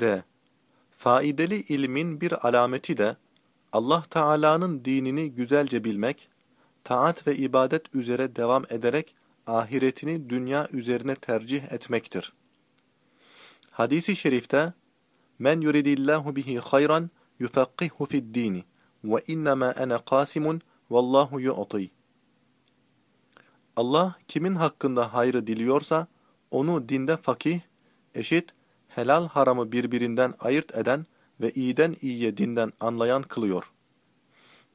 D. Faidalı ilmin bir alameti de Allah Teala'nın dinini güzelce bilmek, taat ve ibadet üzere devam ederek ahiretini dünya üzerine tercih etmektir. Hadis-i şerifte Men yuridillahu bihi hayran yufakkihu fid dini ve innema ana qasimun vallahu yu'ti. Allah kimin hakkında hayrı diliyorsa onu dinde fakih, eşit, helal haramı birbirinden ayırt eden ve iyiden iyiye dinden anlayan kılıyor.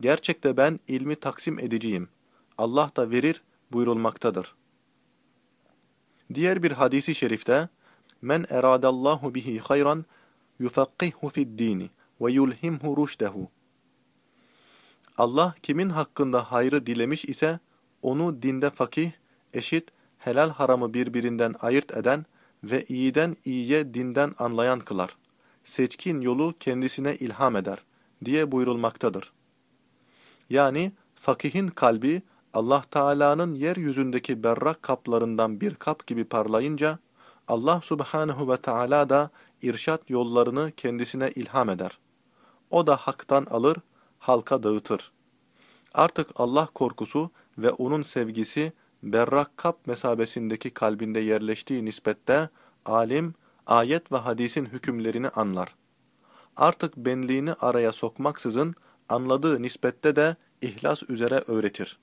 Gerçekte ben ilmi taksim edeceğim. Allah da verir buyurulmaktadır. Diğer bir hadisi şerifte Men eradallahu bihi hayran yufakkihu fid dini ve yulhimhu rushdehu. Allah kimin hakkında hayrı dilemiş ise onu dinde fakih, eşit, helal haramı birbirinden ayırt eden ve iyiden iyiye dinden anlayan kılar. Seçkin yolu kendisine ilham eder diye buyurulmaktadır. Yani fakihin kalbi Allah Teala'nın yeryüzündeki berrak kaplarından bir kap gibi parlayınca Allah Subhanahu ve Teala da irşat yollarını kendisine ilham eder. O da haktan alır, halka dağıtır. Artık Allah korkusu ve onun sevgisi berrak kap mesabesindeki kalbinde yerleştiği nispette alim, ayet ve hadisin hükümlerini anlar. Artık benliğini araya sokmaksızın anladığı nispette de ihlas üzere öğretir.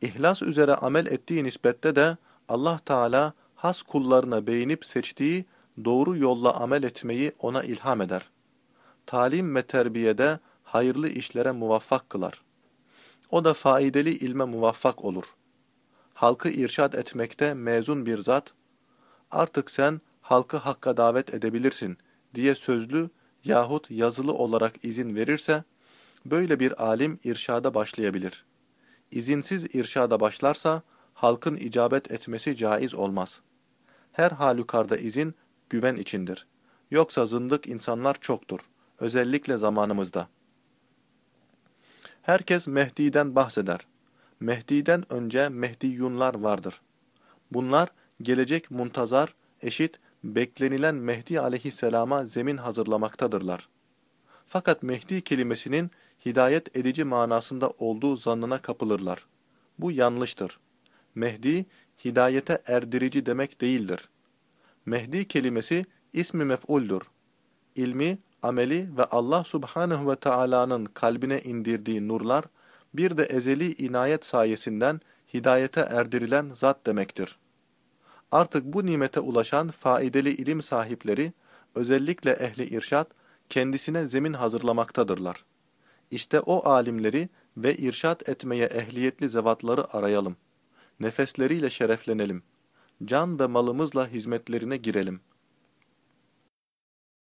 İhlas üzere amel ettiği nispette de Allah Teala has kullarına beğenip seçtiği doğru yolla amel etmeyi ona ilham eder. Talim ve terbiyede hayırlı işlere muvaffak kılar. O da faidalı ilme muvaffak olur. Halkı irşad etmekte mezun bir zat, artık sen halkı hakka davet edebilirsin diye sözlü yahut yazılı olarak izin verirse, böyle bir alim irşada başlayabilir. İzinsiz irşada başlarsa, halkın icabet etmesi caiz olmaz. Her halükarda izin, güven içindir. Yoksa zındık insanlar çoktur, özellikle zamanımızda. Herkes Mehdi'den bahseder. Mehdi'den önce Mehdiyunlar vardır. Bunlar gelecek muntazar, eşit, beklenilen Mehdi aleyhisselama zemin hazırlamaktadırlar. Fakat Mehdi kelimesinin hidayet edici manasında olduğu zannına kapılırlar. Bu yanlıştır. Mehdi, hidayete erdirici demek değildir. Mehdi kelimesi ismi mef'uldur. İlmi, ameli ve Allah subhanehu ve Taala'nın kalbine indirdiği nurlar, bir de ezeli inayet sayesinden hidayete erdirilen zat demektir. Artık bu nimete ulaşan faidalı ilim sahipleri, özellikle ehli irşat, kendisine zemin hazırlamaktadırlar. İşte o alimleri ve irşat etmeye ehliyetli zevatları arayalım. Nefesleriyle şereflenelim. Can ve malımızla hizmetlerine girelim.''